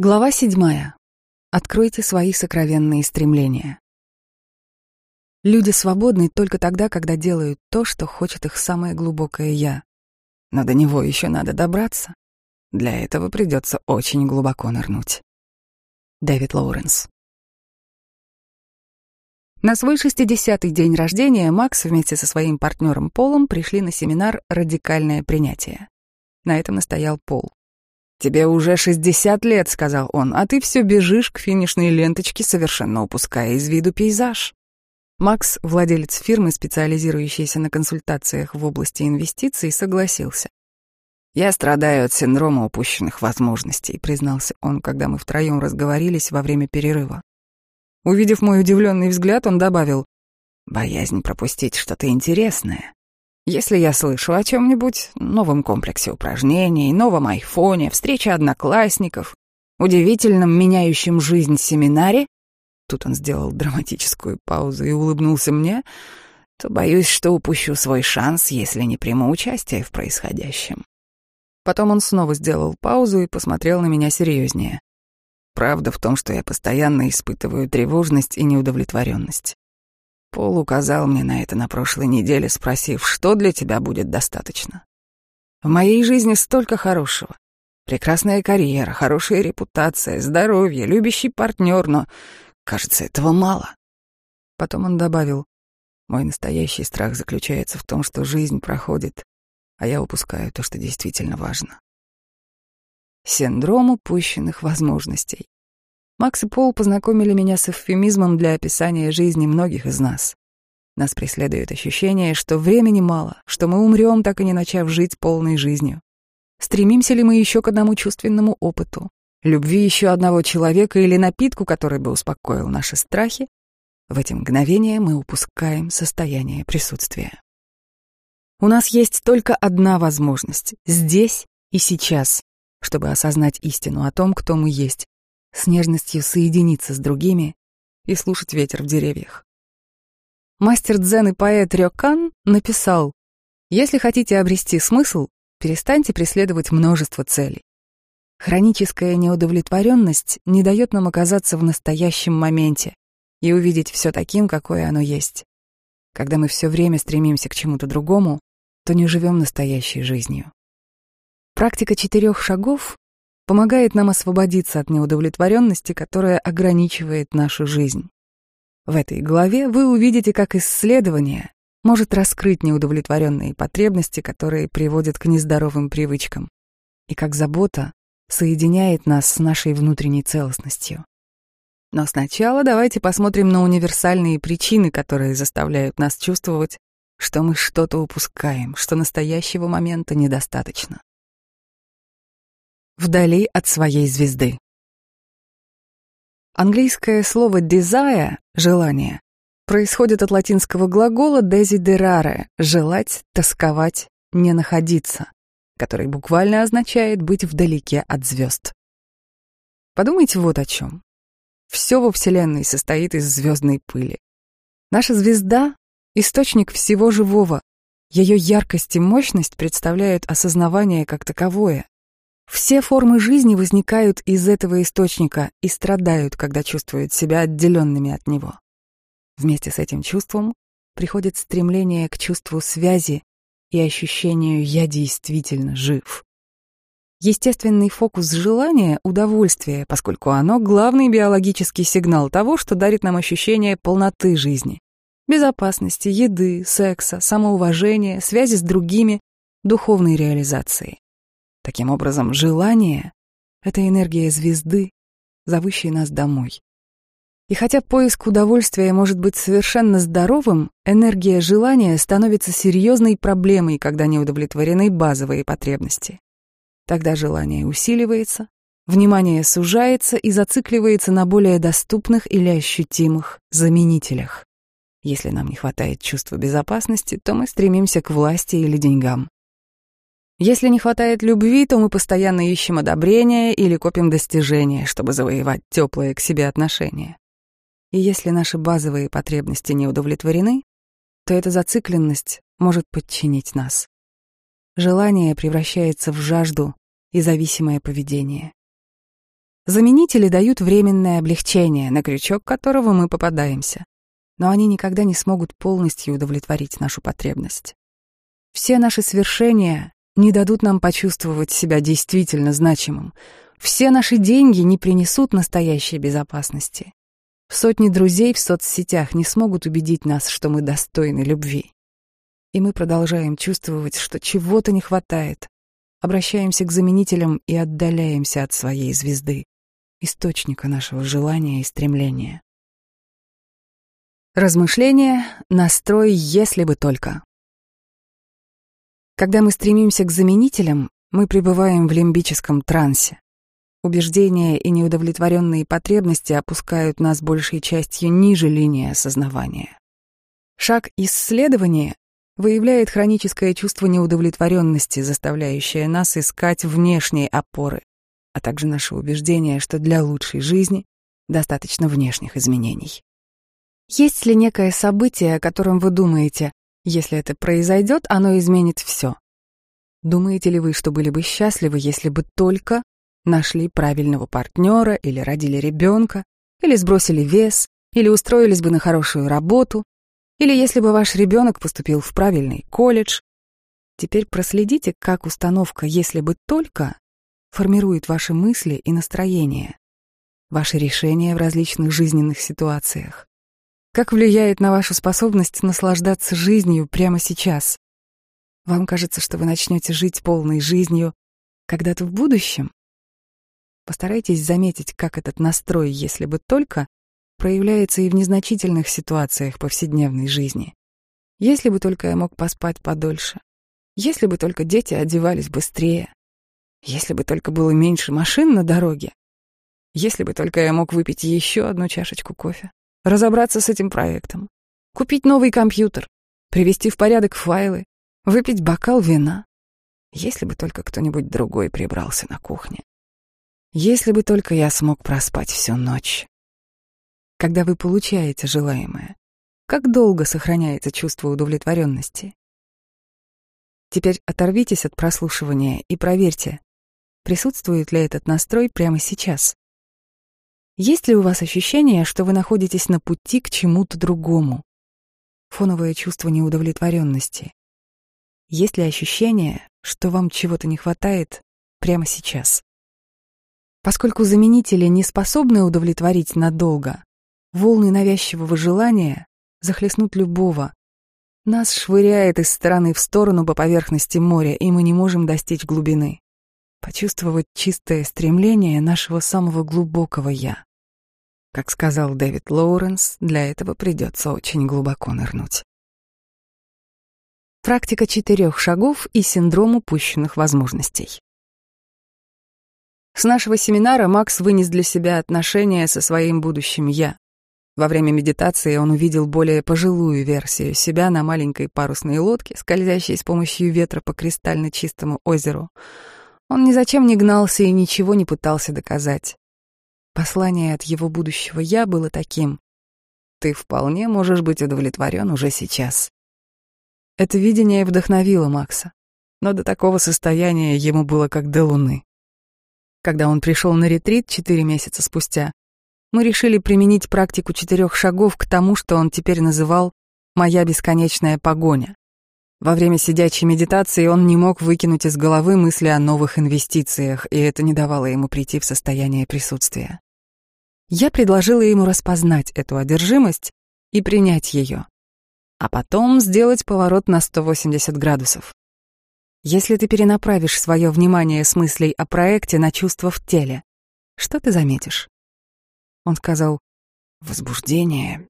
Глава седьмая. Откройте свои сокровенные стремления. Люди свободны только тогда, когда делают то, что хочет их самое глубокое «я». Но до него еще надо добраться. Для этого придется очень глубоко нырнуть. Дэвид Лоуренс. На свой 60-й день рождения Макс вместе со своим партнером Полом пришли на семинар «Радикальное принятие». На этом настоял Пол. «Тебе уже шестьдесят лет», — сказал он, «а ты все бежишь к финишной ленточке, совершенно упуская из виду пейзаж». Макс, владелец фирмы, специализирующейся на консультациях в области инвестиций, согласился. «Я страдаю от синдрома упущенных возможностей», — признался он, когда мы втроем разговорились во время перерыва. Увидев мой удивленный взгляд, он добавил, «Боязнь пропустить что-то интересное. Если я слышу о чем-нибудь, новом комплексе упражнений, новом айфоне, встрече одноклассников, удивительном меняющем жизнь семинаре, тут он сделал драматическую паузу и улыбнулся мне, то боюсь, что упущу свой шанс, если не приму участие в происходящем. Потом он снова сделал паузу и посмотрел на меня серьезнее. Правда в том, что я постоянно испытываю тревожность и неудовлетворенность. Пол указал мне на это на прошлой неделе, спросив, что для тебя будет достаточно. В моей жизни столько хорошего. Прекрасная карьера, хорошая репутация, здоровье, любящий партнер, но, кажется, этого мало. Потом он добавил, мой настоящий страх заключается в том, что жизнь проходит, а я упускаю то, что действительно важно. Синдром упущенных возможностей. Макс и Пол познакомили меня с эвфемизмом для описания жизни многих из нас. Нас преследует ощущение, что времени мало, что мы умрем, так и не начав жить полной жизнью. Стремимся ли мы еще к одному чувственному опыту, любви еще одного человека или напитку, который бы успокоил наши страхи? В эти мгновения мы упускаем состояние присутствия. У нас есть только одна возможность — здесь и сейчас, чтобы осознать истину о том, кто мы есть, с нежностью соединиться с другими и слушать ветер в деревьях. Мастер дзен и поэт Рёкан написал, «Если хотите обрести смысл, перестаньте преследовать множество целей. Хроническая неудовлетворенность не дает нам оказаться в настоящем моменте и увидеть все таким, какое оно есть. Когда мы все время стремимся к чему-то другому, то не живем настоящей жизнью. Практика четырех шагов помогает нам освободиться от неудовлетворенности, которая ограничивает нашу жизнь. В этой главе вы увидите, как исследование может раскрыть неудовлетворенные потребности, которые приводят к нездоровым привычкам, и как забота соединяет нас с нашей внутренней целостностью. Но сначала давайте посмотрим на универсальные причины, которые заставляют нас чувствовать, что мы что-то упускаем, что настоящего момента недостаточно вдали от своей звезды. Английское слово desire — желание происходит от латинского глагола desiderare — желать, тосковать, не находиться, который буквально означает быть вдалеке от звезд. Подумайте вот о чем. Все во Вселенной состоит из звездной пыли. Наша звезда — источник всего живого. Ее яркость и мощность представляют осознавание как таковое, все формы жизни возникают из этого источника и страдают, когда чувствуют себя отделенными от него. Вместе с этим чувством приходит стремление к чувству связи и ощущению «я действительно жив». Естественный фокус желания — удовольствие, поскольку оно — главный биологический сигнал того, что дарит нам ощущение полноты жизни, безопасности, еды, секса, самоуважения, связи с другими, духовной реализации. Таким образом, желание — это энергия звезды, зовущей нас домой. И хотя поиск удовольствия может быть совершенно здоровым, энергия желания становится серьезной проблемой, когда не удовлетворены базовые потребности. Тогда желание усиливается, внимание сужается и зацикливается на более доступных или ощутимых заменителях. Если нам не хватает чувства безопасности, то мы стремимся к власти или деньгам. Если не хватает любви, то мы постоянно ищем одобрения или копим достижения, чтобы завоевать теплые к себе отношения. И если наши базовые потребности не удовлетворены, то эта зацикленность может подчинить нас. Желание превращается в жажду и зависимое поведение. Заменители дают временное облегчение, на крючок которого мы попадаемся. Но они никогда не смогут полностью удовлетворить нашу потребность. Все наши свершения не дадут нам почувствовать себя действительно значимым. Все наши деньги не принесут настоящей безопасности. Сотни друзей в соцсетях не смогут убедить нас, что мы достойны любви. И мы продолжаем чувствовать, что чего-то не хватает. Обращаемся к заменителям и отдаляемся от своей звезды источника нашего желания и стремления. Размышления, настрой «если бы только». Когда мы стремимся к заменителям, мы пребываем в лимбическом трансе. Убеждения и неудовлетворенные потребности опускают нас большей частью ниже линии осознавания. Шаг исследования выявляет хроническое чувство неудовлетворенности, заставляющее нас искать внешние опоры, а также наше убеждение, что для лучшей жизни достаточно внешних изменений. Есть ли некое событие, о котором вы думаете, если это произойдет, оно изменит все? Думаете ли вы, что были бы счастливы, если бы только нашли правильного партнера или родили ребенка, или сбросили вес, или устроились бы на хорошую работу, или если бы ваш ребенок поступил в правильный колледж? Теперь проследите, как установка «если бы только» формирует ваши мысли и настроение, ваши решения в различных жизненных ситуациях. Как влияет на вашу способность наслаждаться жизнью прямо сейчас? Вам кажется, что вы начнете жить полной жизнью когда-то в будущем? Постарайтесь заметить, как этот настрой, если бы только, проявляется и в незначительных ситуациях повседневной жизни. Если бы только я мог поспать подольше. Если бы только дети одевались быстрее. Если бы только было меньше машин на дороге. Если бы только я мог выпить еще одну чашечку кофе. Разобраться с этим проектом. Купить новый компьютер. Привести в порядок файлы. Выпить бокал вина. Если бы только кто-нибудь другой прибрался на кухне. Если бы только я смог проспать всю ночь. Когда вы получаете желаемое, как долго сохраняется чувство удовлетворенности? Теперь оторвитесь от прослушивания и проверьте, присутствует ли этот настрой прямо сейчас. Есть ли у вас ощущение, что вы находитесь на пути к чему-то другому? Фоновое чувство неудовлетворенности. Есть ли ощущение, что вам чего-то не хватает прямо сейчас? Поскольку заменители не способны удовлетворить надолго, волны навязчивого желания захлестнут любого. Нас швыряет из стороны в сторону по поверхности моря, и мы не можем достичь глубины почувствовать чистое стремление нашего самого глубокого «я». Как сказал Дэвид Лоуренс, для этого придется очень глубоко нырнуть. Практика четырех шагов и синдром упущенных возможностей. С нашего семинара Макс вынес для себя отношения со своим будущим «я». Во время медитации он увидел более пожилую версию себя на маленькой парусной лодке, скользящей с помощью ветра по кристально чистому озеру — он ни зачем не гнался и ничего не пытался доказать. Послание от его будущего «я» было таким. «Ты вполне можешь быть удовлетворен уже сейчас». Это видение вдохновило Макса, но до такого состояния ему было как до луны. Когда он пришел на ретрит четыре месяца спустя, мы решили применить практику четырех шагов к тому, что он теперь называл «моя бесконечная погоня». Во время сидячей медитации он не мог выкинуть из головы мысли о новых инвестициях, и это не давало ему прийти в состояние присутствия. Я предложила ему распознать эту одержимость и принять ее, а потом сделать поворот на 180 градусов. Если ты перенаправишь свое внимание с мыслей о проекте на чувства в теле, что ты заметишь? Он сказал «возбуждение,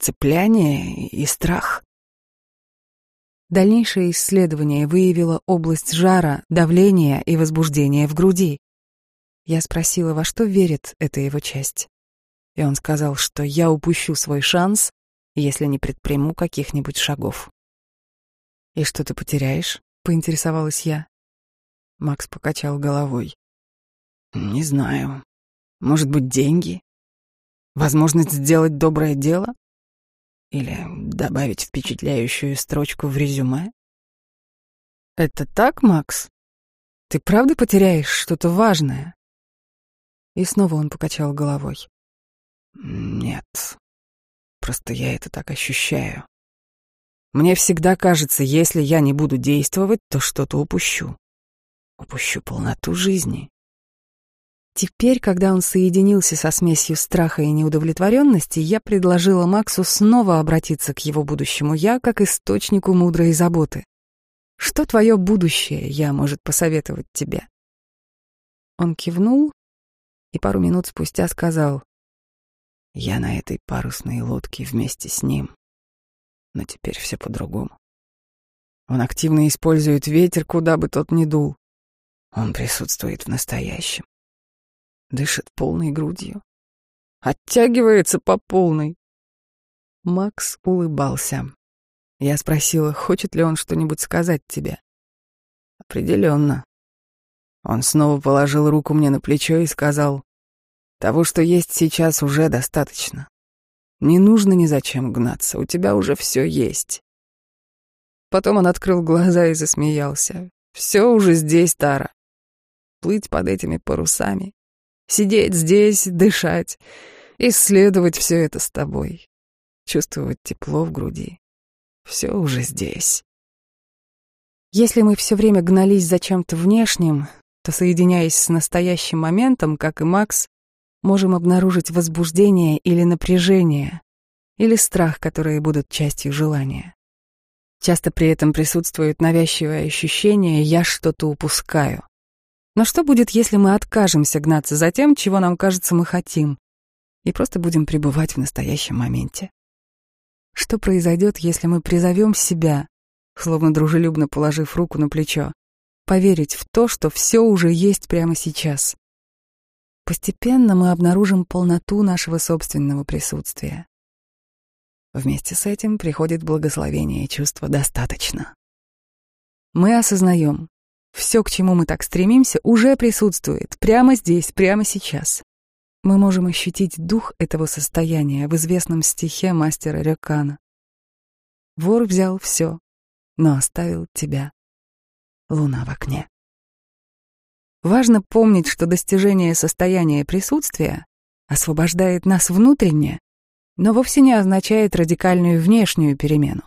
цепляние и страх». Дальнейшее исследование выявило область жара, давления и возбуждения в груди. Я спросила, во что верит эта его часть. И он сказал, что я упущу свой шанс, если не предприму каких-нибудь шагов. «И что ты потеряешь?» — поинтересовалась я. Макс покачал головой. «Не знаю. Может быть, деньги? Возможность сделать доброе дело? Или добавить впечатляющую строчку в резюме? Это так, Макс? Ты правда потеряешь что-то важное? И снова он покачал головой. Нет, просто я это так ощущаю. Мне всегда кажется, если я не буду действовать, то что-то упущу. Упущу полноту жизни. Теперь, когда он соединился со смесью страха и неудовлетворенности, я предложила Максу снова обратиться к его будущему «я» как источнику мудрой заботы. Что твое будущее «я» может посоветовать тебе? Он кивнул и пару минут спустя сказал «Я на этой парусной лодке вместе с ним, но теперь все по-другому. Он активно использует ветер, куда бы тот ни дул. Он присутствует в настоящем дышит полной грудью, оттягивается по полной. Макс улыбался. Я спросила, хочет ли он что-нибудь сказать тебе. Определенно. Он снова положил руку мне на плечо и сказал, того, что есть сейчас, уже достаточно. Не нужно ни зачем гнаться, у тебя уже все есть. Потом он открыл глаза и засмеялся. Все уже здесь, Тара. Плыть под этими парусами, Сидеть здесь, дышать, исследовать все это с тобой, чувствовать тепло в груди. Все уже здесь. Если мы все время гнались за чем-то внешним, то, соединяясь с настоящим моментом, как и Макс, можем обнаружить возбуждение или напряжение, или страх, которые будут частью желания. Часто при этом присутствует навязчивое ощущение «я что-то упускаю». Но что будет, если мы откажемся гнаться за тем, чего нам кажется мы хотим, и просто будем пребывать в настоящем моменте? Что произойдет, если мы призовем себя, словно дружелюбно положив руку на плечо, поверить в то, что все уже есть прямо сейчас? Постепенно мы обнаружим полноту нашего собственного присутствия. Вместе с этим приходит благословение чувства «достаточно». Мы осознаем, все, к чему мы так стремимся, уже присутствует прямо здесь, прямо сейчас. Мы можем ощутить дух этого состояния в известном стихе мастера Рёкана. Вор взял все, но оставил тебя. Луна в окне. Важно помнить, что достижение состояния присутствия освобождает нас внутренне, но вовсе не означает радикальную внешнюю перемену.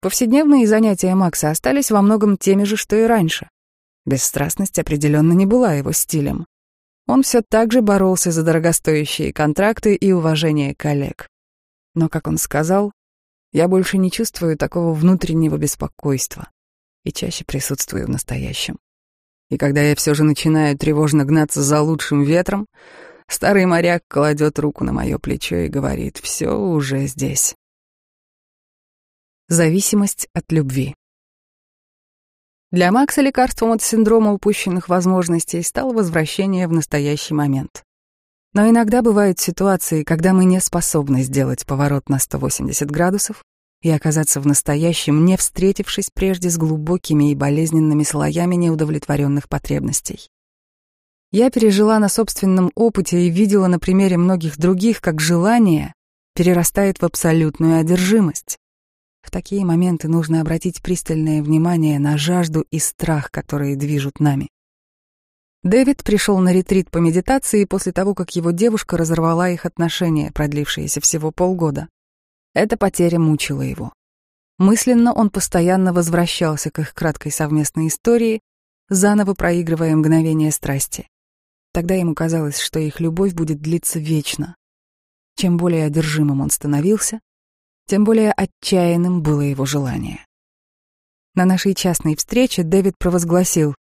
Повседневные занятия Макса остались во многом теми же, что и раньше. Бесстрастность определенно не была его стилем. Он все так же боролся за дорогостоящие контракты и уважение коллег. Но, как он сказал, я больше не чувствую такого внутреннего беспокойства и чаще присутствую в настоящем. И когда я все же начинаю тревожно гнаться за лучшим ветром, старый моряк кладет руку на мое плечо и говорит «все уже здесь». Зависимость от любви. Для Макса лекарством от синдрома упущенных возможностей стало возвращение в настоящий момент. Но иногда бывают ситуации, когда мы не способны сделать поворот на 180 градусов и оказаться в настоящем, не встретившись прежде с глубокими и болезненными слоями неудовлетворенных потребностей. Я пережила на собственном опыте и видела на примере многих других, как желание перерастает в абсолютную одержимость. В такие моменты нужно обратить пристальное внимание на жажду и страх, которые движут нами. Дэвид пришел на ретрит по медитации после того, как его девушка разорвала их отношения, продлившиеся всего полгода. Эта потеря мучила его. Мысленно он постоянно возвращался к их краткой совместной истории, заново проигрывая мгновение страсти. Тогда ему казалось, что их любовь будет длиться вечно. Чем более одержимым он становился, тем более отчаянным было его желание. На нашей частной встрече Дэвид провозгласил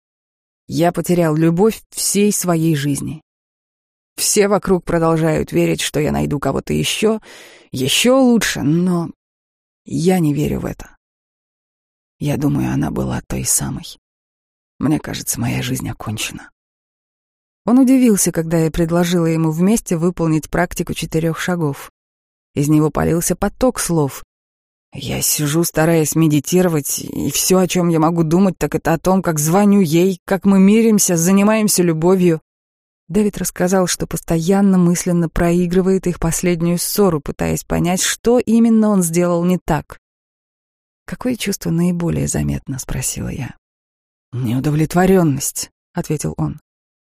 «Я потерял любовь всей своей жизни. Все вокруг продолжают верить, что я найду кого-то еще, еще лучше, но я не верю в это. Я думаю, она была той самой. Мне кажется, моя жизнь окончена». Он удивился, когда я предложила ему вместе выполнить практику четырех шагов. Из него полился поток слов. Я сижу, стараясь медитировать, и все, о чем я могу думать, так это о том, как звоню ей, как мы миримся, занимаемся любовью. Дэвид рассказал, что постоянно мысленно проигрывает их последнюю ссору, пытаясь понять, что именно он сделал не так. «Какое чувство наиболее заметно?» — спросила я. «Неудовлетворенность», — ответил он.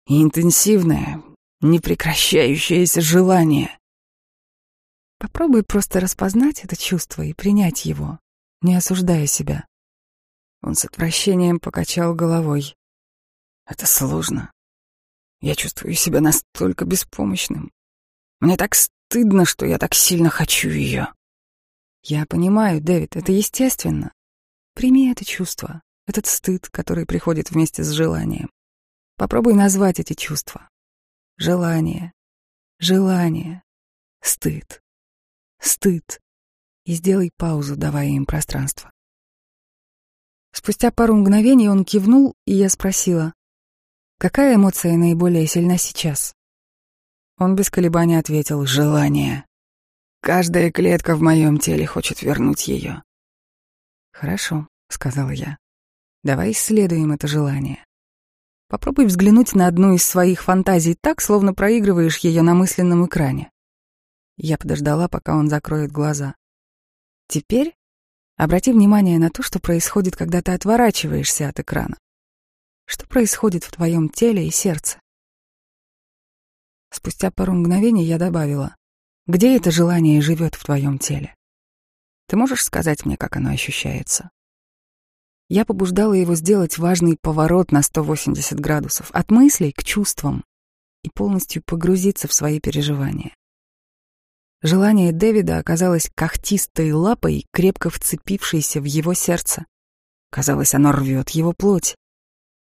«И интенсивная, непрекращающееся желание. Попробуй просто распознать это чувство и принять его, не осуждая себя. Он с отвращением покачал головой. Это сложно. Я чувствую себя настолько беспомощным. Мне так стыдно, что я так сильно хочу ее. Я понимаю, Дэвид, это естественно. Прими это чувство, этот стыд, который приходит вместе с желанием. Попробуй назвать эти чувства. Желание, желание, стыд, стыд. И сделай паузу, давая им пространство. Спустя пару мгновений он кивнул, и я спросила, какая эмоция наиболее сильна сейчас? Он без колебаний ответил «желание». Каждая клетка в моем теле хочет вернуть ее. «Хорошо», — сказала я. «Давай исследуем это желание. Попробуй взглянуть на одну из своих фантазий так, словно проигрываешь ее на мысленном экране». Я подождала, пока он закроет глаза. Теперь Обрати внимание на то, что происходит, когда ты отворачиваешься от экрана. Что происходит в твоем теле и сердце? Спустя пару мгновений я добавила, где это желание живет в твоем теле? Ты можешь сказать мне, как оно ощущается? Я побуждала его сделать важный поворот на 180 градусов, от мыслей к чувствам, и полностью погрузиться в свои переживания. Желание Дэвида оказалось когтистой лапой, крепко вцепившейся в его сердце. Казалось, оно рвет его плоть.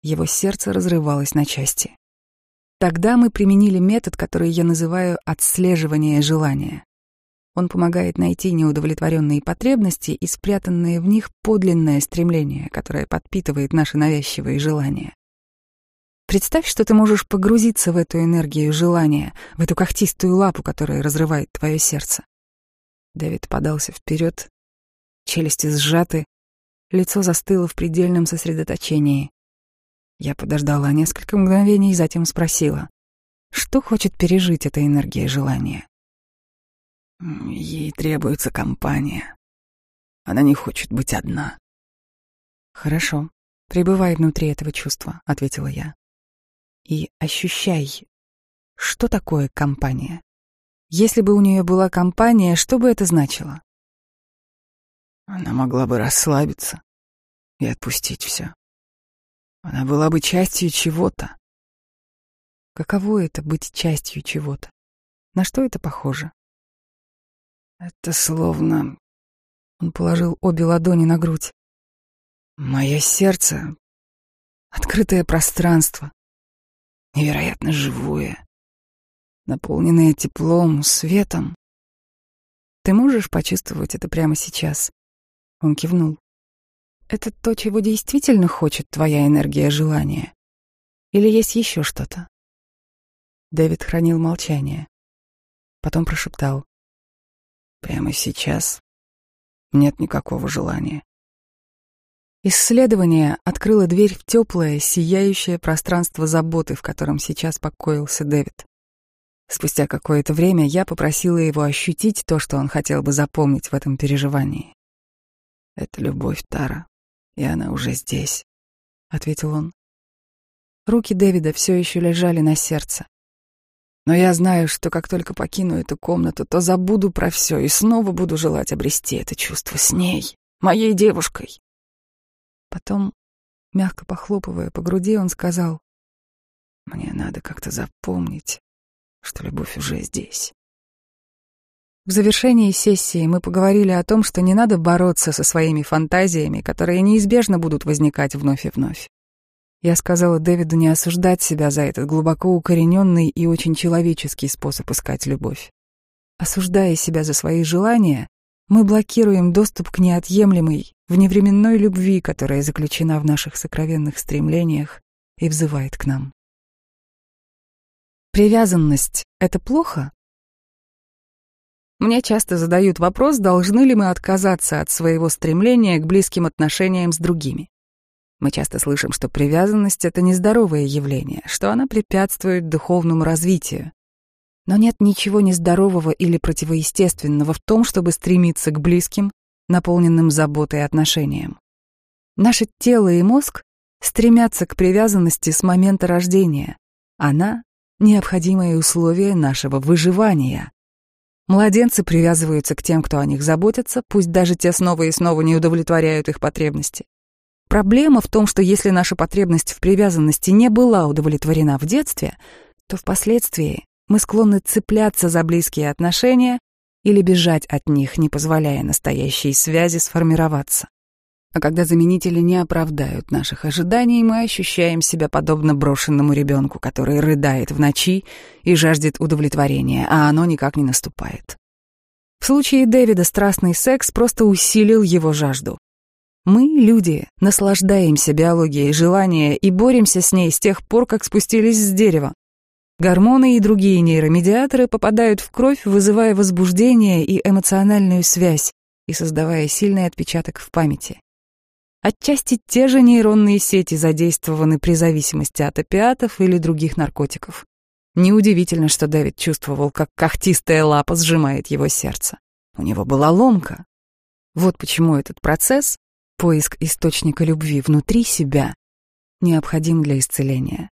Его сердце разрывалось на части. Тогда мы применили метод, который я называю отслеживание желания. Он помогает найти неудовлетворенные потребности и спрятанные в них подлинное стремление, которое подпитывает наши навязчивые желания. Представь, что ты можешь погрузиться в эту энергию желания, в эту когтистую лапу, которая разрывает твое сердце. Дэвид подался вперед, челюсти сжаты, лицо застыло в предельном сосредоточении. Я подождала несколько мгновений, затем спросила, что хочет пережить эта энергия желания. Ей требуется компания. Она не хочет быть одна. Хорошо, пребывай внутри этого чувства, ответила я и ощущай, что такое компания. Если бы у нее была компания, что бы это значило? Она могла бы расслабиться и отпустить все. Она была бы частью чего-то. Каково это быть частью чего-то? На что это похоже? Это словно... Он положил обе ладони на грудь. Мое сердце — открытое пространство, невероятно живое, наполненное теплом, светом. Ты можешь почувствовать это прямо сейчас? Он кивнул. Это то, чего действительно хочет твоя энергия желания? Или есть еще что-то? Дэвид хранил молчание. Потом прошептал. Прямо сейчас нет никакого желания. Исследование открыло дверь в теплое, сияющее пространство заботы, в котором сейчас покоился Дэвид. Спустя какое-то время я попросила его ощутить то, что он хотел бы запомнить в этом переживании. «Это любовь Тара, и она уже здесь», — ответил он. Руки Дэвида все еще лежали на сердце. Но я знаю, что как только покину эту комнату, то забуду про все и снова буду желать обрести это чувство с ней, моей девушкой. Потом, мягко похлопывая по груди, он сказал, «Мне надо как-то запомнить, что любовь уже здесь». В завершении сессии мы поговорили о том, что не надо бороться со своими фантазиями, которые неизбежно будут возникать вновь и вновь. Я сказала Дэвиду не осуждать себя за этот глубоко укорененный и очень человеческий способ искать любовь. Осуждая себя за свои желания, мы блокируем доступ к неотъемлемой, вневременной любви, которая заключена в наших сокровенных стремлениях и взывает к нам. Привязанность — это плохо? Мне часто задают вопрос, должны ли мы отказаться от своего стремления к близким отношениям с другими. Мы часто слышим, что привязанность — это нездоровое явление, что она препятствует духовному развитию. Но нет ничего нездорового или противоестественного в том, чтобы стремиться к близким, наполненным заботой и отношением. Наше тело и мозг стремятся к привязанности с момента рождения. Она необходимое условие нашего выживания. Младенцы привязываются к тем, кто о них заботится, пусть даже те снова и снова не удовлетворяют их потребности. Проблема в том, что если наша потребность в привязанности не была удовлетворена в детстве, то впоследствии мы склонны цепляться за близкие отношения или бежать от них, не позволяя настоящей связи сформироваться. А когда заменители не оправдают наших ожиданий, мы ощущаем себя подобно брошенному ребенку, который рыдает в ночи и жаждет удовлетворения, а оно никак не наступает. В случае Дэвида страстный секс просто усилил его жажду. Мы, люди, наслаждаемся биологией желания и боремся с ней с тех пор, как спустились с дерева. Гормоны и другие нейромедиаторы попадают в кровь, вызывая возбуждение и эмоциональную связь и создавая сильный отпечаток в памяти. Отчасти те же нейронные сети задействованы при зависимости от опиатов или других наркотиков. Неудивительно, что Дэвид чувствовал, как когтистая лапа сжимает его сердце. У него была ломка. Вот почему этот процесс, поиск источника любви внутри себя, необходим для исцеления.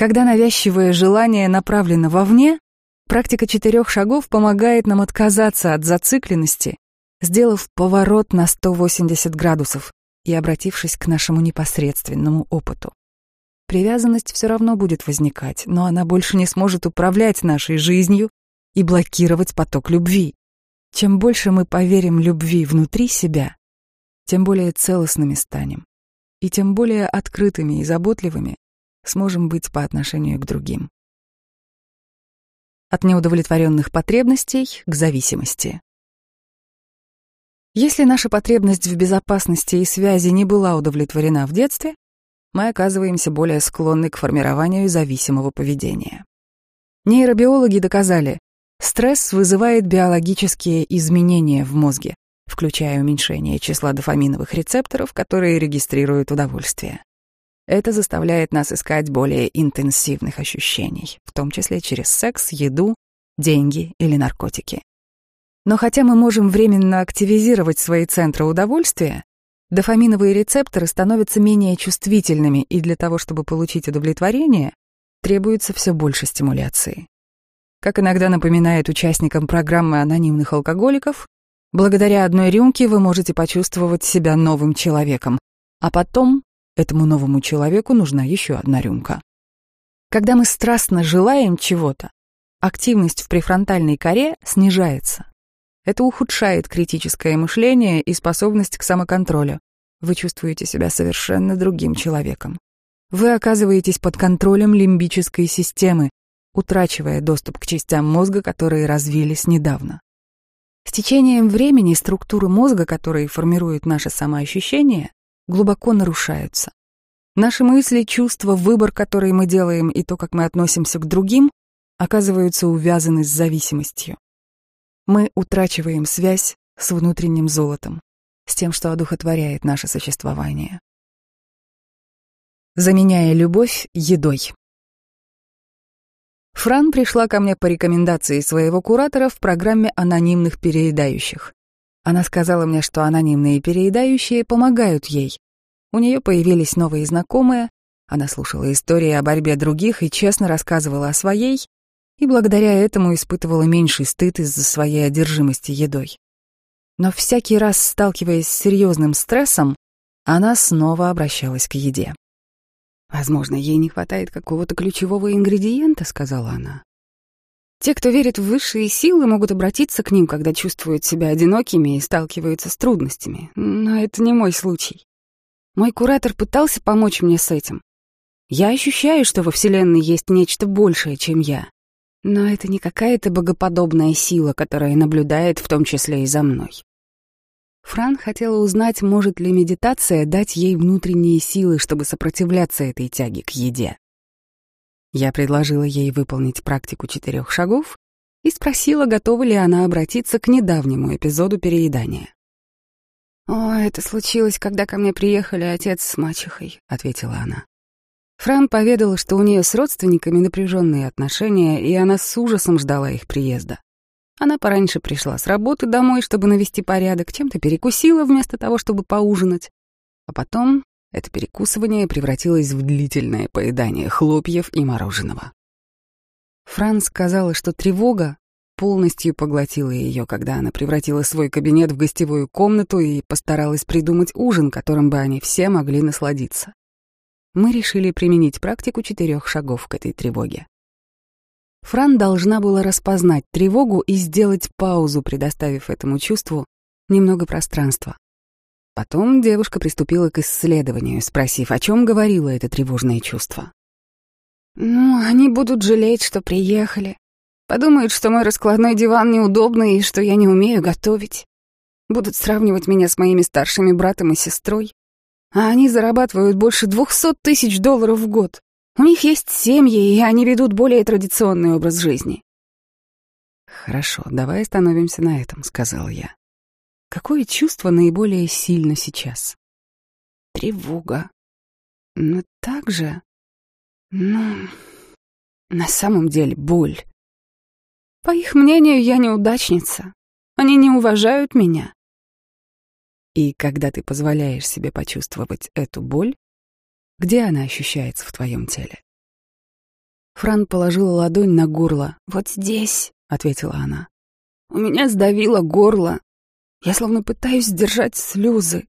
Когда навязчивое желание направлено вовне, практика четырех шагов помогает нам отказаться от зацикленности, сделав поворот на 180 градусов и обратившись к нашему непосредственному опыту. Привязанность все равно будет возникать, но она больше не сможет управлять нашей жизнью и блокировать поток любви. Чем больше мы поверим любви внутри себя, тем более целостными станем, и тем более открытыми и заботливыми сможем быть по отношению к другим. От неудовлетворенных потребностей к зависимости. Если наша потребность в безопасности и связи не была удовлетворена в детстве, мы оказываемся более склонны к формированию зависимого поведения. Нейробиологи доказали, стресс вызывает биологические изменения в мозге, включая уменьшение числа дофаминовых рецепторов, которые регистрируют удовольствие. Это заставляет нас искать более интенсивных ощущений, в том числе через секс, еду, деньги или наркотики. Но хотя мы можем временно активизировать свои центры удовольствия, дофаминовые рецепторы становятся менее чувствительными, и для того, чтобы получить удовлетворение, требуется все больше стимуляции. Как иногда напоминает участникам программы анонимных алкоголиков, благодаря одной рюмке вы можете почувствовать себя новым человеком, а потом этому новому человеку нужна еще одна рюмка. Когда мы страстно желаем чего-то, активность в префронтальной коре снижается. Это ухудшает критическое мышление и способность к самоконтролю. Вы чувствуете себя совершенно другим человеком. Вы оказываетесь под контролем лимбической системы, утрачивая доступ к частям мозга, которые развились недавно. С течением времени структуры мозга, которые формируют наше самоощущение, глубоко нарушаются. Наши мысли, чувства, выбор, который мы делаем, и то, как мы относимся к другим, оказываются увязаны с зависимостью мы утрачиваем связь с внутренним золотом, с тем, что одухотворяет наше существование. Заменяя любовь едой. Фран пришла ко мне по рекомендации своего куратора в программе анонимных переедающих. Она сказала мне, что анонимные переедающие помогают ей. У нее появились новые знакомые, она слушала истории о борьбе других и честно рассказывала о своей, и благодаря этому испытывала меньший стыд из-за своей одержимости едой. Но всякий раз, сталкиваясь с серьезным стрессом, она снова обращалась к еде. «Возможно, ей не хватает какого-то ключевого ингредиента», — сказала она. «Те, кто верит в высшие силы, могут обратиться к ним, когда чувствуют себя одинокими и сталкиваются с трудностями. Но это не мой случай. Мой куратор пытался помочь мне с этим. Я ощущаю, что во Вселенной есть нечто большее, чем я. Но это не какая-то богоподобная сила, которая наблюдает в том числе и за мной. Фран хотела узнать, может ли медитация дать ей внутренние силы, чтобы сопротивляться этой тяге к еде. Я предложила ей выполнить практику четырех шагов и спросила, готова ли она обратиться к недавнему эпизоду переедания. «О, это случилось, когда ко мне приехали отец с мачехой», — ответила она. Фран поведала, что у нее с родственниками напряженные отношения, и она с ужасом ждала их приезда. Она пораньше пришла с работы домой, чтобы навести порядок, чем-то перекусила вместо того, чтобы поужинать. А потом это перекусывание превратилось в длительное поедание хлопьев и мороженого. Фран сказала, что тревога полностью поглотила ее, когда она превратила свой кабинет в гостевую комнату и постаралась придумать ужин, которым бы они все могли насладиться. Мы решили применить практику четырех шагов к этой тревоге. Фран должна была распознать тревогу и сделать паузу, предоставив этому чувству немного пространства. Потом девушка приступила к исследованию, спросив, о чем говорило это тревожное чувство. «Ну, они будут жалеть, что приехали. Подумают, что мой раскладной диван неудобный и что я не умею готовить. Будут сравнивать меня с моими старшими братом и сестрой. А они зарабатывают больше двухсот тысяч долларов в год. У них есть семьи, и они ведут более традиционный образ жизни. «Хорошо, давай остановимся на этом», — сказал я. «Какое чувство наиболее сильно сейчас?» «Тревога. Но также... Ну, на самом деле боль. По их мнению, я неудачница. Они не уважают меня. И когда ты позволяешь себе почувствовать эту боль, где она ощущается в твоем теле? Фран положила ладонь на горло. «Вот здесь», — ответила она. «У меня сдавило горло. Я словно пытаюсь сдержать слезы,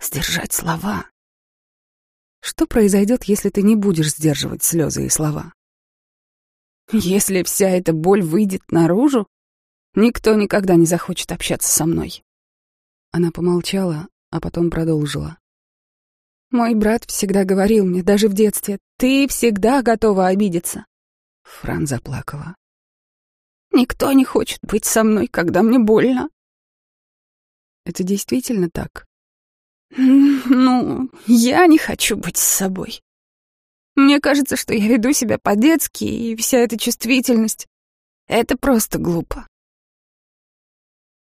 сдержать слова». Что произойдет, если ты не будешь сдерживать слезы и слова? Если вся эта боль выйдет наружу, никто никогда не захочет общаться со мной. Она помолчала, а потом продолжила. Мой брат всегда говорил мне, даже в детстве, ты всегда готова обидеться. Фран заплакала. Никто не хочет быть со мной, когда мне больно. Это действительно так? Ну, я не хочу быть с собой. Мне кажется, что я веду себя по-детски, и вся эта чувствительность — это просто глупо.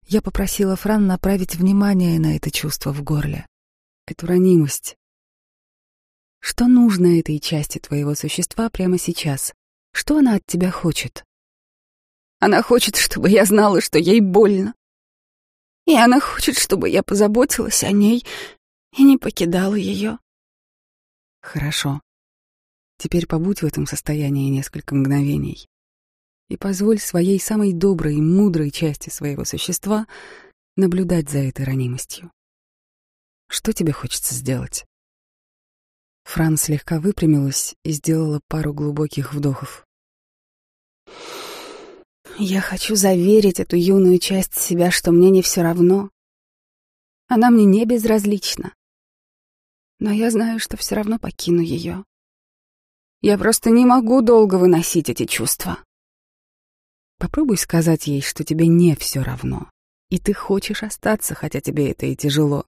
Я попросила Фран направить внимание на это чувство в горле, эту ранимость. Что нужно этой части твоего существа прямо сейчас? Что она от тебя хочет? Она хочет, чтобы я знала, что ей больно. И она хочет, чтобы я позаботилась о ней и не покидала ее. Хорошо. Теперь побудь в этом состоянии несколько мгновений и позволь своей самой доброй и мудрой части своего существа наблюдать за этой ранимостью. Что тебе хочется сделать? Фран слегка выпрямилась и сделала пару глубоких вдохов. Я хочу заверить эту юную часть себя, что мне не все равно. Она мне не безразлична. Но я знаю, что все равно покину ее. Я просто не могу долго выносить эти чувства. Попробуй сказать ей, что тебе не все равно, и ты хочешь остаться, хотя тебе это и тяжело,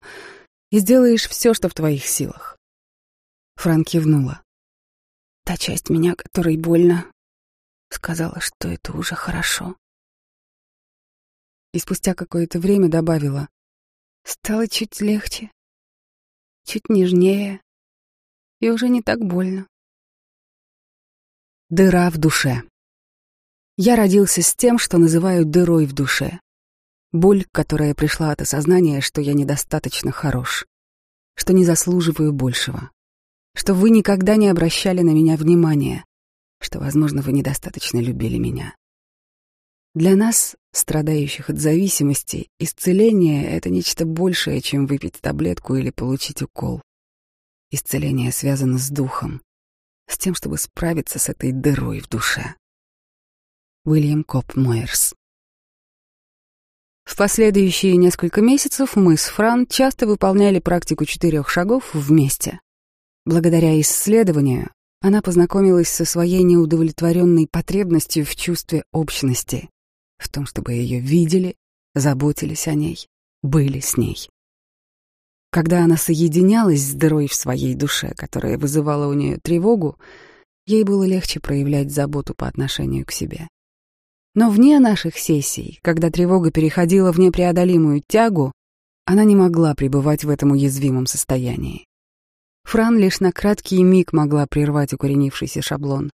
и сделаешь все, что в твоих силах. Фран кивнула. Та часть меня, которой больно, сказала, что это уже хорошо. И спустя какое-то время добавила. Стало чуть легче, чуть нежнее, и уже не так больно. Дыра в душе. Я родился с тем, что называют дырой в душе. Боль, которая пришла от осознания, что я недостаточно хорош, что не заслуживаю большего, что вы никогда не обращали на меня внимания, что, возможно, вы недостаточно любили меня. Для нас, страдающих от зависимости, исцеление — это нечто большее, чем выпить таблетку или получить укол. Исцеление связано с духом, с тем, чтобы справиться с этой дырой в душе. Уильям Коп Мойерс В последующие несколько месяцев мы с Фран часто выполняли практику четырех шагов вместе. Благодаря исследованию она познакомилась со своей неудовлетворенной потребностью в чувстве общности, в том, чтобы ее видели, заботились о ней, были с ней. Когда она соединялась с дырой в своей душе, которая вызывала у нее тревогу, ей было легче проявлять заботу по отношению к себе. Но вне наших сессий, когда тревога переходила в непреодолимую тягу, она не могла пребывать в этом уязвимом состоянии. Фран лишь на краткий миг могла прервать укоренившийся шаблон,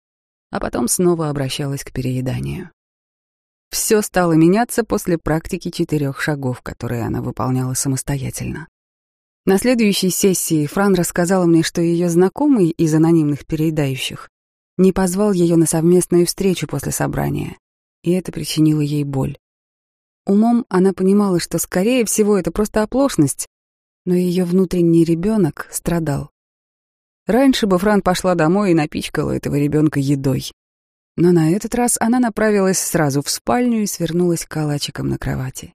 а потом снова обращалась к перееданию. Все стало меняться после практики четырех шагов, которые она выполняла самостоятельно. На следующей сессии Фран рассказала мне, что ее знакомый из анонимных переедающих не позвал ее на совместную встречу после собрания, и это причинило ей боль. Умом она понимала, что, скорее всего, это просто оплошность, но ее внутренний ребенок страдал. Раньше бы Фран пошла домой и напичкала этого ребенка едой. Но на этот раз она направилась сразу в спальню и свернулась калачиком на кровати.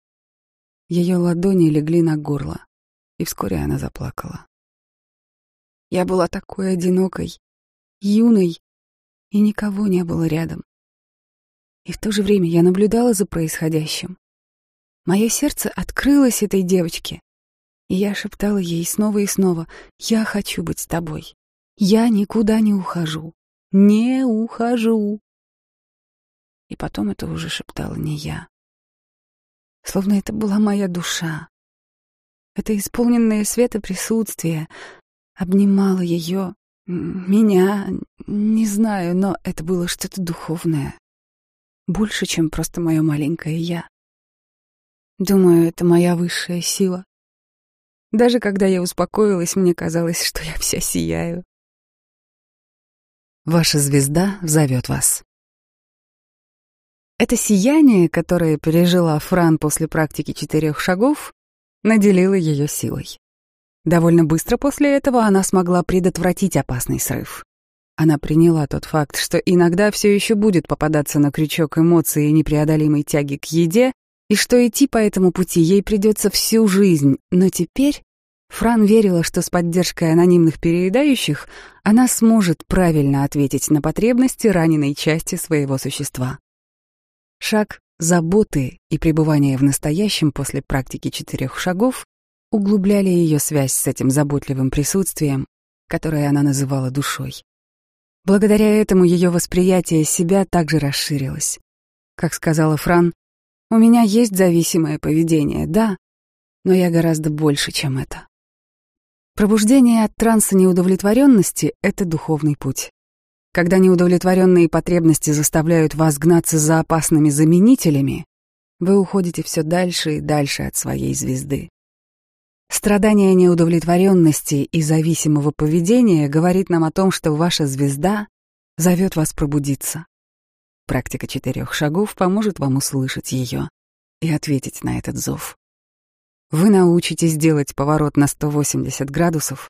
Ее ладони легли на горло, и вскоре она заплакала. Я была такой одинокой, юной, и никого не было рядом. И в то же время я наблюдала за происходящим. Мое сердце открылось этой девочке, и я шептала ей снова и снова «Я хочу быть с тобой. Я никуда не ухожу. Не ухожу». И потом это уже шептала не я. Словно это была моя душа. Это исполненное света присутствие обнимало ее, меня, не знаю, но это было что-то духовное. Больше, чем просто мое маленькое «я». Думаю, это моя высшая сила. Даже когда я успокоилась, мне казалось, что я вся сияю. Ваша звезда зовет вас. Это сияние, которое пережила Фран после практики четырех шагов, наделило ее силой. Довольно быстро после этого она смогла предотвратить опасный срыв. Она приняла тот факт, что иногда все еще будет попадаться на крючок эмоций и непреодолимой тяги к еде, и что идти по этому пути ей придется всю жизнь, но теперь Фран верила, что с поддержкой анонимных переедающих она сможет правильно ответить на потребности раненой части своего существа. Шаг заботы и пребывания в настоящем после практики четырех шагов углубляли ее связь с этим заботливым присутствием, которое она называла душой. Благодаря этому ее восприятие себя также расширилось. Как сказала Фран, у меня есть зависимое поведение, да, но я гораздо больше, чем это. Пробуждение от транса неудовлетворенности — это духовный путь. Когда неудовлетворенные потребности заставляют вас гнаться за опасными заменителями, вы уходите все дальше и дальше от своей звезды. Страдание неудовлетворенности и зависимого поведения говорит нам о том, что ваша звезда зовет вас пробудиться. Практика четырех шагов поможет вам услышать ее и ответить на этот зов. Вы научитесь делать поворот на 180 градусов,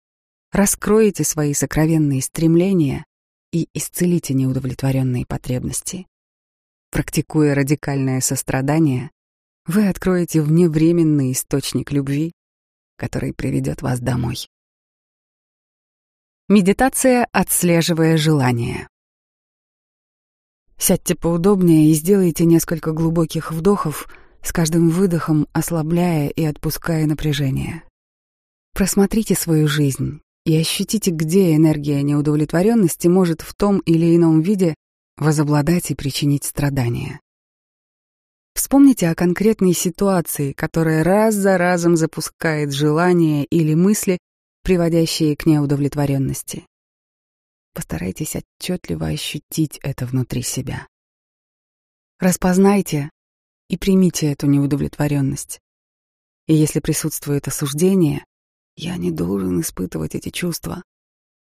раскроете свои сокровенные стремления и исцелите неудовлетворенные потребности. Практикуя радикальное сострадание, вы откроете вневременный источник любви, который приведет вас домой. Медитация, отслеживая желание. Сядьте поудобнее и сделайте несколько глубоких вдохов, с каждым выдохом ослабляя и отпуская напряжение. Просмотрите свою жизнь и ощутите, где энергия неудовлетворенности может в том или ином виде возобладать и причинить страдания. Вспомните о конкретной ситуации, которая раз за разом запускает желания или мысли, приводящие к неудовлетворенности. Постарайтесь отчетливо ощутить это внутри себя. Распознайте и примите эту неудовлетворенность. И если присутствует осуждение, я не должен испытывать эти чувства.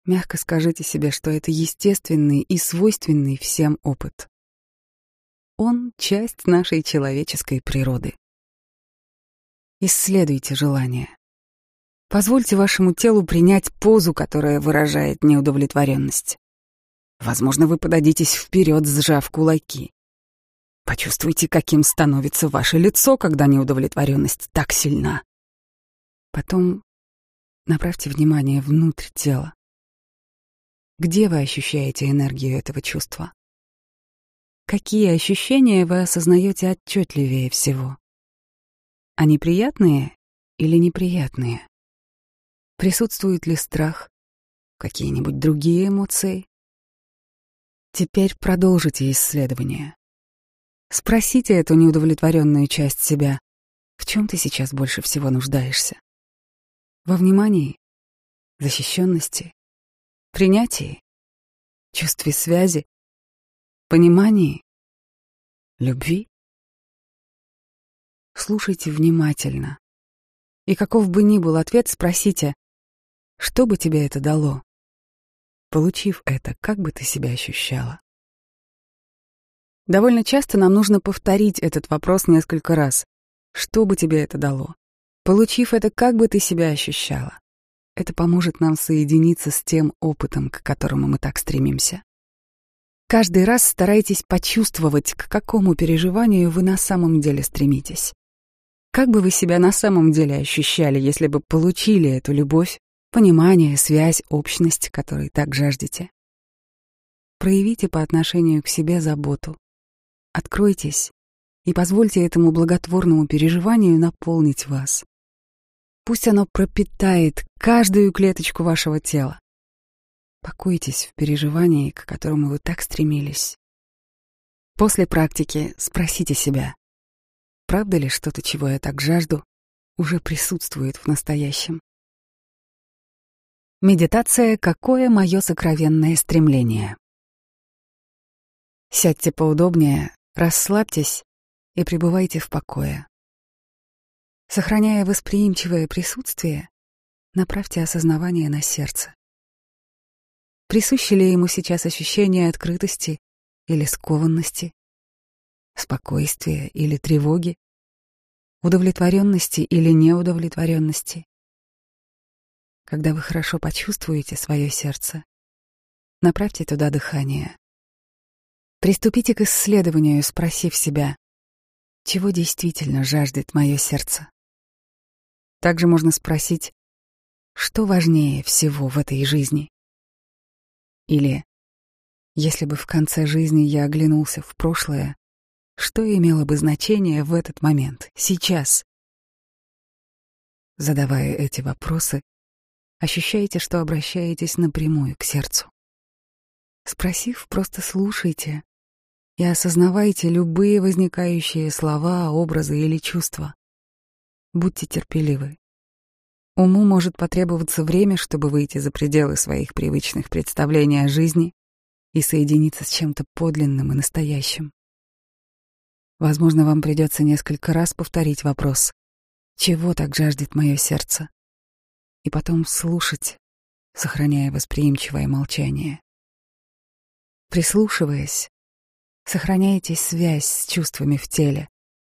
Мягко скажите себе, что это естественный и свойственный всем опыт. Он — часть нашей человеческой природы. Исследуйте желание. Позвольте вашему телу принять позу, которая выражает неудовлетворенность. Возможно, вы подадитесь вперед, сжав кулаки. Почувствуйте, каким становится ваше лицо, когда неудовлетворенность так сильна. Потом направьте внимание внутрь тела. Где вы ощущаете энергию этого чувства? Какие ощущения вы осознаете отчетливее всего? Они приятные или неприятные? Присутствует ли страх? Какие-нибудь другие эмоции? Теперь продолжите исследование. Спросите эту неудовлетворенную часть себя, в чем ты сейчас больше всего нуждаешься? Во внимании, защищенности, принятии, чувстве связи, понимании, любви? Слушайте внимательно. И каков бы ни был ответ, спросите, что бы тебе это дало? Получив это, как бы ты себя ощущала? Довольно часто нам нужно повторить этот вопрос несколько раз. Что бы тебе это дало? Получив это, как бы ты себя ощущала? Это поможет нам соединиться с тем опытом, к которому мы так стремимся. Каждый раз старайтесь почувствовать, к какому переживанию вы на самом деле стремитесь. Как бы вы себя на самом деле ощущали, если бы получили эту любовь, понимание, связь, общность, которой так жаждете? Проявите по отношению к себе заботу. Откройтесь и позвольте этому благотворному переживанию наполнить вас. Пусть оно пропитает каждую клеточку вашего тела. Покойтесь в переживании, к которому вы так стремились. После практики спросите себя, правда ли что-то, чего я так жажду, уже присутствует в настоящем? Медитация «Какое мое сокровенное стремление?» Сядьте поудобнее, расслабьтесь и пребывайте в покое. Сохраняя восприимчивое присутствие, направьте осознавание на сердце. Присуще ли ему сейчас ощущение открытости или скованности, спокойствия или тревоги, удовлетворенности или неудовлетворенности? Когда вы хорошо почувствуете свое сердце, направьте туда дыхание. Приступите к исследованию, спросив себя, чего действительно жаждет мое сердце. Также можно спросить, что важнее всего в этой жизни. Или если бы в конце жизни я оглянулся в прошлое, что имело бы значение в этот момент, сейчас? Задавая эти вопросы, ощущаете, что обращаетесь напрямую к сердцу. Спросив, просто слушайте и осознавайте любые возникающие слова, образы или чувства. Будьте терпеливы. Уму может потребоваться время, чтобы выйти за пределы своих привычных представлений о жизни и соединиться с чем-то подлинным и настоящим. Возможно, вам придется несколько раз повторить вопрос «Чего так жаждет мое сердце?» И потом слушать, сохраняя восприимчивое молчание. Прислушиваясь, сохраняете связь с чувствами в теле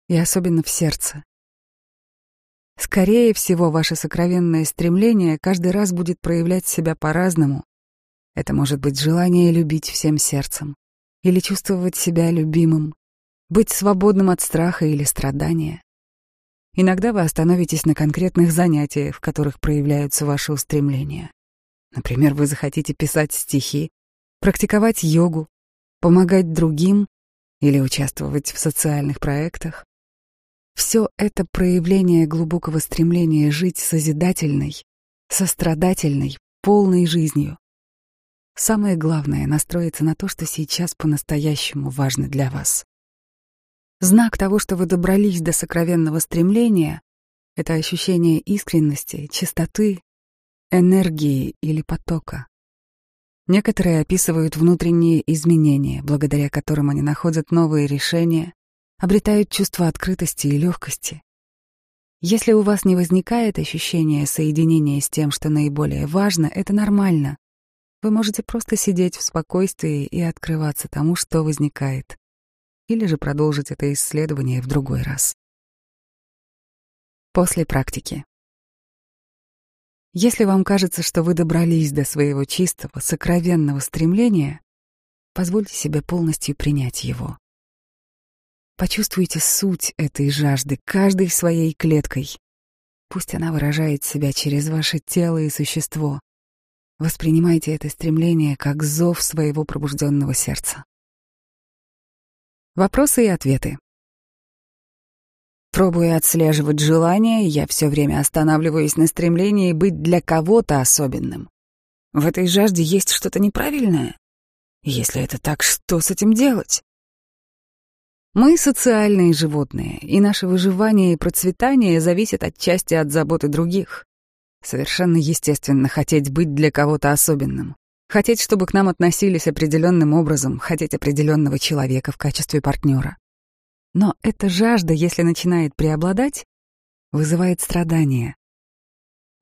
и особенно в сердце. Скорее всего, ваше сокровенное стремление каждый раз будет проявлять себя по-разному. Это может быть желание любить всем сердцем или чувствовать себя любимым, быть свободным от страха или страдания. Иногда вы остановитесь на конкретных занятиях, в которых проявляются ваши устремления. Например, вы захотите писать стихи, практиковать йогу, помогать другим или участвовать в социальных проектах. Все это проявление глубокого стремления жить созидательной, сострадательной, полной жизнью. Самое главное — настроиться на то, что сейчас по-настоящему важно для вас. Знак того, что вы добрались до сокровенного стремления — это ощущение искренности, чистоты, энергии или потока. Некоторые описывают внутренние изменения, благодаря которым они находят новые решения, обретают чувство открытости и легкости. Если у вас не возникает ощущения соединения с тем, что наиболее важно, это нормально. Вы можете просто сидеть в спокойствии и открываться тому, что возникает. Или же продолжить это исследование в другой раз. После практики. Если вам кажется, что вы добрались до своего чистого, сокровенного стремления, позвольте себе полностью принять его. Почувствуйте суть этой жажды каждой своей клеткой. Пусть она выражает себя через ваше тело и существо. Воспринимайте это стремление как зов своего пробужденного сердца. Вопросы и ответы. Пробуя отслеживать желания, я все время останавливаюсь на стремлении быть для кого-то особенным. В этой жажде есть что-то неправильное. Если это так, что с этим делать? Мы социальные животные, и наше выживание и процветание зависят отчасти от заботы других. Совершенно естественно хотеть быть для кого-то особенным. Хотеть, чтобы к нам относились определенным образом, хотеть определенного человека в качестве партнера. Но эта жажда, если начинает преобладать, вызывает страдания.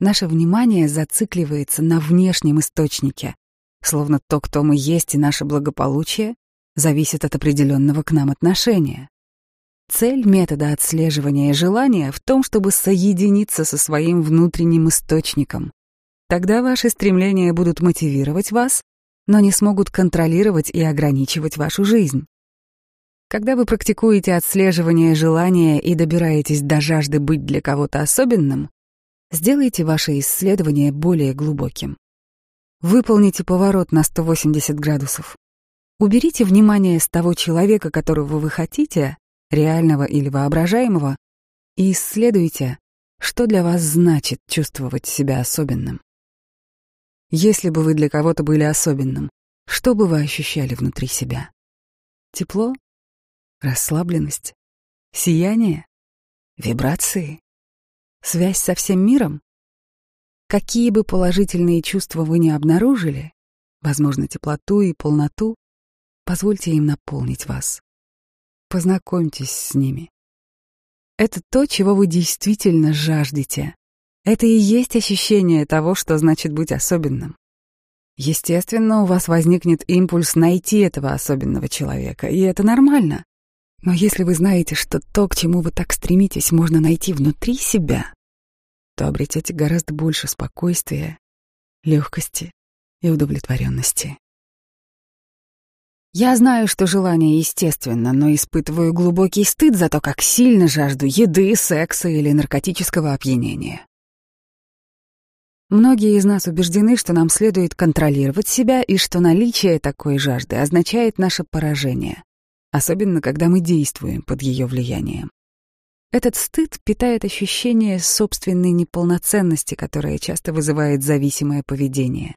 Наше внимание зацикливается на внешнем источнике, словно то, кто мы есть и наше благополучие, зависит от определенного к нам отношения. Цель метода отслеживания желания в том, чтобы соединиться со своим внутренним источником. Тогда ваши стремления будут мотивировать вас, но не смогут контролировать и ограничивать вашу жизнь. Когда вы практикуете отслеживание желания и добираетесь до жажды быть для кого-то особенным, сделайте ваше исследование более глубоким. Выполните поворот на 180 градусов. Уберите внимание с того человека, которого вы хотите, реального или воображаемого, и исследуйте, что для вас значит чувствовать себя особенным. Если бы вы для кого-то были особенным, что бы вы ощущали внутри себя? Тепло? Расслабленность? Сияние? Вибрации? Связь со всем миром? Какие бы положительные чувства вы ни обнаружили, возможно, теплоту и полноту, позвольте им наполнить вас. Познакомьтесь с ними. Это то, чего вы действительно жаждете. Это и есть ощущение того, что значит быть особенным. Естественно, у вас возникнет импульс найти этого особенного человека, и это нормально. Но если вы знаете, что то, к чему вы так стремитесь, можно найти внутри себя, то обретете гораздо больше спокойствия, легкости и удовлетворенности. Я знаю, что желание естественно, но испытываю глубокий стыд за то, как сильно жажду еды, секса или наркотического опьянения. Многие из нас убеждены, что нам следует контролировать себя и что наличие такой жажды означает наше поражение, особенно когда мы действуем под ее влиянием. Этот стыд питает ощущение собственной неполноценности, которое часто вызывает зависимое поведение.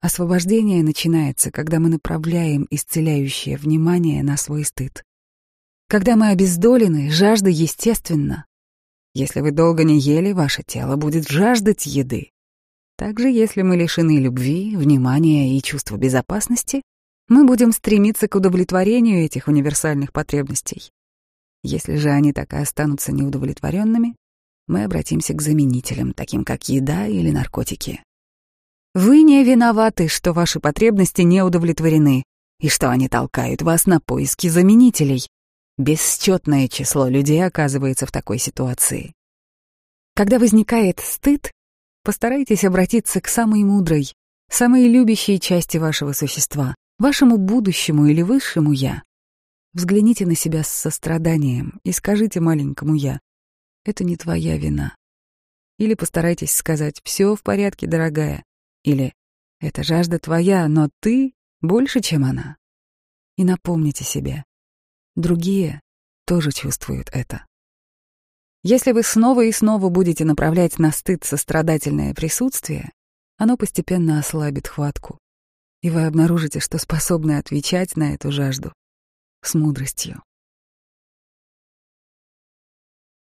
Освобождение начинается, когда мы направляем исцеляющее внимание на свой стыд. Когда мы обездолены, жажда естественна. Если вы долго не ели, ваше тело будет жаждать еды. Также, если мы лишены любви, внимания и чувства безопасности, мы будем стремиться к удовлетворению этих универсальных потребностей. Если же они так и останутся неудовлетворенными, мы обратимся к заменителям, таким как еда или наркотики. Вы не виноваты, что ваши потребности не удовлетворены и что они толкают вас на поиски заменителей. Бесчетное число людей оказывается в такой ситуации. Когда возникает стыд, постарайтесь обратиться к самой мудрой, самой любящей части вашего существа, вашему будущему или высшему «я». Взгляните на себя с состраданием и скажите маленькому «я», это не твоя вина. Или постарайтесь сказать «все в порядке, дорогая», или «Это жажда твоя, но ты больше, чем она». И напомните себе, другие тоже чувствуют это. Если вы снова и снова будете направлять на стыд сострадательное присутствие, оно постепенно ослабит хватку, и вы обнаружите, что способны отвечать на эту жажду с мудростью.